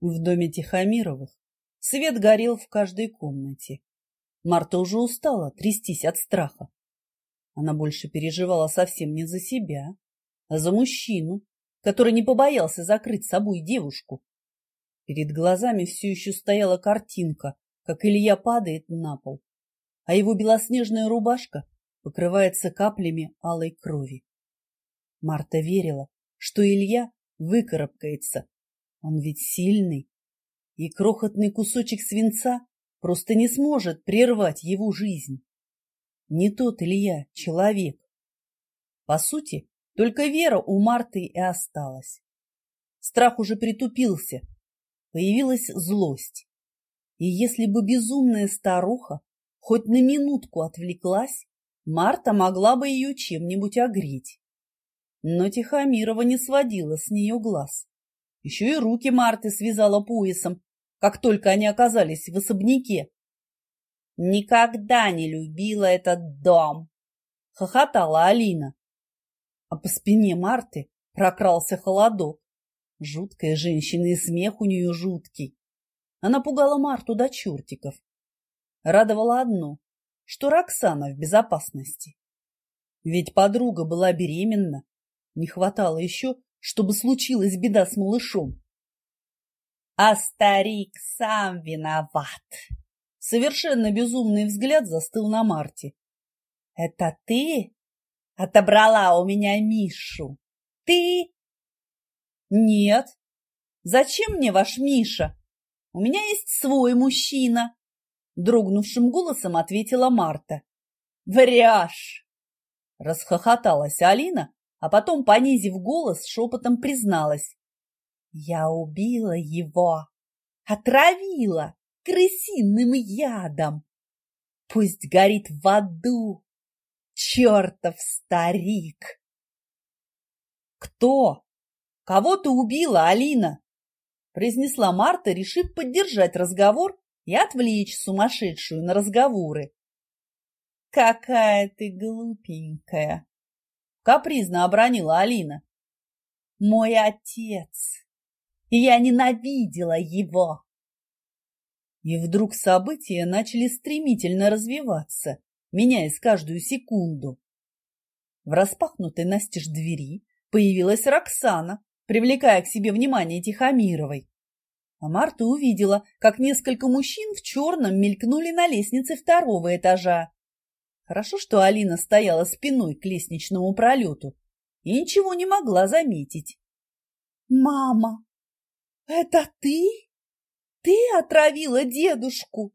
В доме Тихомировых свет горел в каждой комнате. Марта уже устала трястись от страха. Она больше переживала совсем не за себя, а за мужчину, который не побоялся закрыть собой девушку. Перед глазами все еще стояла картинка, как Илья падает на пол, а его белоснежная рубашка покрывается каплями алой крови. Марта верила, что Илья выкарабкается. Он ведь сильный, и крохотный кусочек свинца просто не сможет прервать его жизнь. Не тот Илья, человек. По сути, только вера у Марты и осталась. Страх уже притупился, появилась злость. И если бы безумная старуха хоть на минутку отвлеклась, Марта могла бы ее чем-нибудь огреть. Но Тихомирова не сводила с нее глаз. Еще и руки Марты связала поясом, как только они оказались в особняке. «Никогда не любила этот дом!» — хохотала Алина. А по спине Марты прокрался холодок. Жуткая женщина и смех у нее жуткий. Она пугала Марту до чертиков. Радовало одно, что Роксана в безопасности. Ведь подруга была беременна. Не хватало еще, чтобы случилась беда с малышом. А старик сам виноват. Совершенно безумный взгляд застыл на Марте. Это ты отобрала у меня Мишу? Ты? Нет. Зачем мне ваш Миша? У меня есть свой мужчина. Дрогнувшим голосом ответила Марта. Врешь! Расхохоталась Алина, а потом, понизив голос, шепотом призналась. Я убила его, отравила крысиным ядом. Пусть горит в аду, чертов старик! Кто? Кого ты убила, Алина? произнесла Марта, решив поддержать разговор и отвлечь сумасшедшую на разговоры. «Какая ты глупенькая!» — капризно обронила Алина. «Мой отец! Я ненавидела его!» И вдруг события начали стремительно развиваться, меняясь каждую секунду. В распахнутой настежь двери появилась Роксана, привлекая к себе внимание Тихомировой. А Марта увидела, как несколько мужчин в черном мелькнули на лестнице второго этажа. Хорошо, что Алина стояла спиной к лестничному пролету и ничего не могла заметить. «Мама, это ты? Ты отравила дедушку?»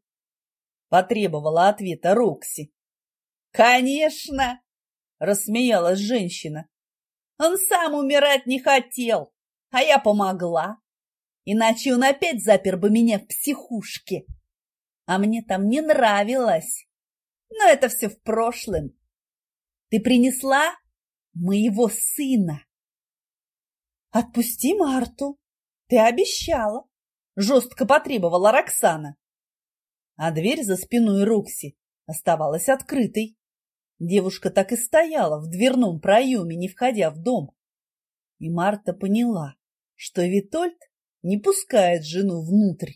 Потребовала ответа Рокси. «Конечно!» – рассмеялась женщина. Он сам умирать не хотел, а я помогла. Иначе он опять запер бы меня в психушке. А мне там не нравилось. Но это все в прошлом. Ты принесла моего сына. Отпусти Марту. Ты обещала. Жестко потребовала Роксана. А дверь за спиной Рокси оставалась открытой. Девушка так и стояла в дверном проеме, не входя в дом. И Марта поняла, что Витольд не пускает жену внутрь.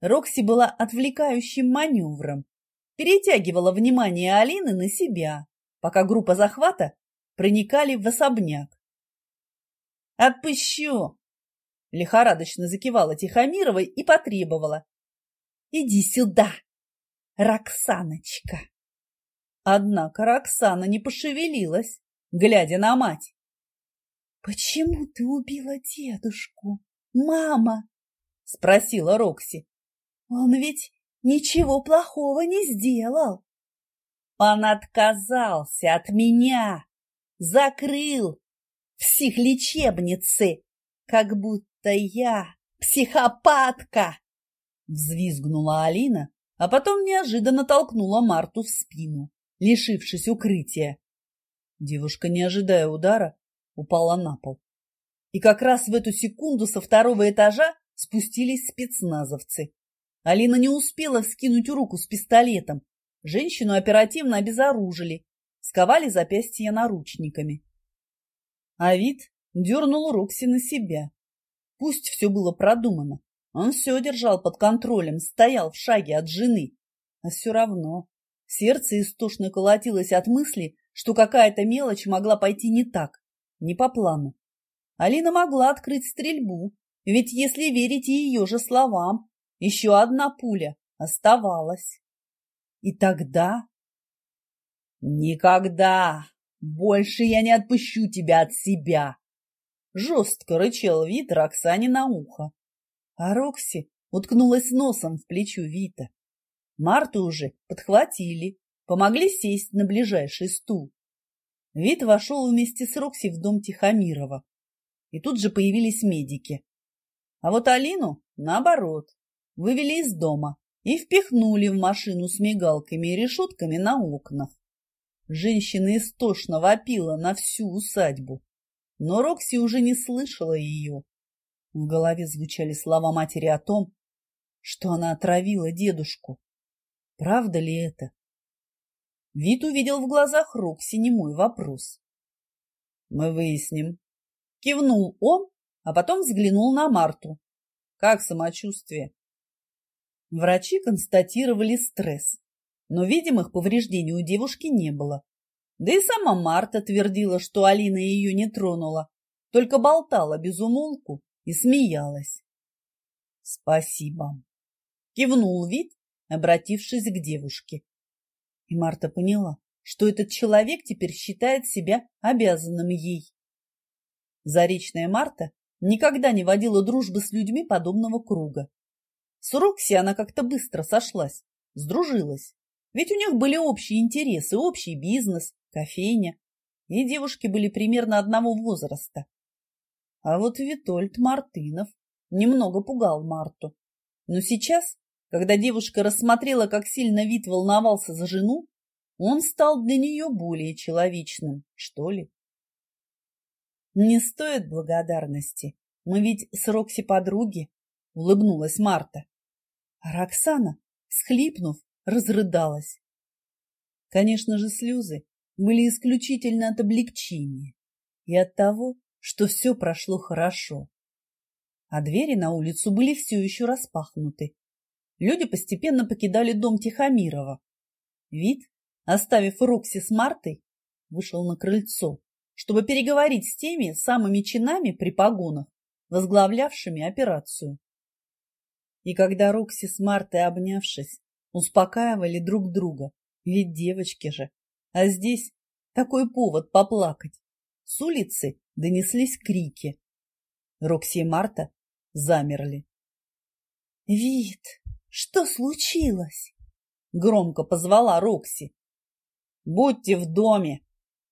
Рокси была отвлекающим маневром, перетягивала внимание Алины на себя, пока группа захвата проникали в особняк. «Отпущу!» — лихорадочно закивала Тихомирова и потребовала. «Иди сюда, Роксаночка!» Однако Роксана не пошевелилась, глядя на мать. «Почему ты убила дедушку, мама?» — спросила Рокси. «Он ведь ничего плохого не сделал». «Он отказался от меня, закрыл в психлечебнице, как будто я психопатка!» Взвизгнула Алина, а потом неожиданно толкнула Марту в спину лишившись укрытия. Девушка, не ожидая удара, упала на пол. И как раз в эту секунду со второго этажа спустились спецназовцы. Алина не успела вскинуть руку с пистолетом. Женщину оперативно обезоружили, сковали запястья наручниками. А вид дернул Рокси на себя. Пусть все было продумано, Он все держал под контролем, стоял в шаге от жены. А все равно сердце истошно колотилось от мысли, что какая-то мелочь могла пойти не так, не по плану. Алина могла открыть стрельбу, ведь если верить ее же словам, еще одна пуля оставалась. И тогда... Никогда больше я не отпущу тебя от себя! Жестко рычал Вит Роксане на ухо. А Рокси уткнулась носом в плечо Вита. Марту уже подхватили, помогли сесть на ближайший стул. Вит вошел вместе с Рокси в дом Тихомирова. И тут же появились медики. А вот Алину, наоборот, вывели из дома и впихнули в машину с мигалками и решетками на окнах. Женщина истошно вопила на всю усадьбу, но Рокси уже не слышала ее. В голове звучали слова матери о том, что она отравила дедушку. Правда ли это? Вид увидел в глазах Рокси немой вопрос. — Мы выясним. Кивнул он, а потом взглянул на Марту. Как самочувствие? Врачи констатировали стресс, но видимых повреждений у девушки не было. Да и сама Марта твердила, что Алина ее не тронула, только болтала без умолку и смеялась. «Спасибо», — кивнул вид, обратившись к девушке. И Марта поняла, что этот человек теперь считает себя обязанным ей. Заречная Марта никогда не водила дружбы с людьми подобного круга. С Рокси она как-то быстро сошлась, сдружилась. Ведь у них были общие интересы, общий бизнес, кофейня. И девушки были примерно одного возраста. А вот Витольд Мартынов немного пугал Марту. Но сейчас, когда девушка рассмотрела, как сильно Вит волновался за жену, он стал для нее более человечным, что ли. Не стоит благодарности. Мы ведь с Рокси подруги, — улыбнулась Марта. А Роксана, схлипнув, разрыдалась. Конечно же, слезы были исключительно от облегчения и от того, что все прошло хорошо. А двери на улицу были все еще распахнуты. Люди постепенно покидали дом Тихомирова. Вид, оставив Рокси с Мартой, вышел на крыльцо чтобы переговорить с теми самыми чинами при погонах, возглавлявшими операцию. И когда Рокси с Мартой, обнявшись, успокаивали друг друга, ведь девочки же, а здесь такой повод поплакать, с улицы донеслись крики. Рокси и Марта замерли. «Вид, что случилось?» — громко позвала Рокси. «Будьте в доме!»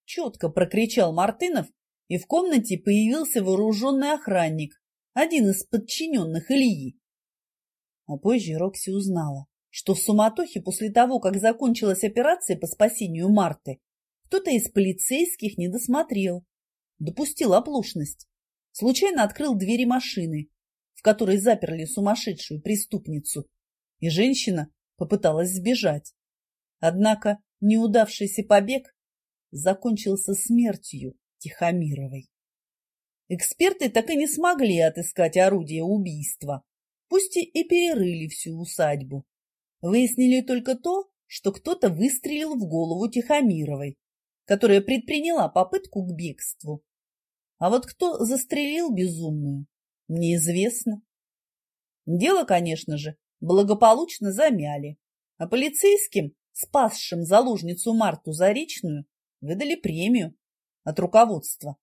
четко прокричал Мартынов, и в комнате появился вооруженный охранник, один из подчиненных Ильи. А позже Рокси узнала, что в суматохе после того, как закончилась операция по спасению Марты, кто-то из полицейских не досмотрел, допустил оплошность, случайно открыл двери машины, в которой заперли сумасшедшую преступницу, и женщина попыталась сбежать. Однако неудавшийся побег закончился смертью Тихомировой. Эксперты так и не смогли отыскать орудие убийства, пусть и перерыли всю усадьбу. Выяснили только то, что кто-то выстрелил в голову Тихомировой, которая предприняла попытку к бегству. А вот кто застрелил безумную, неизвестно. Дело, конечно же, благополучно замяли, а полицейским, спасшим заложницу Марту Заречную, выдали премию от руководства.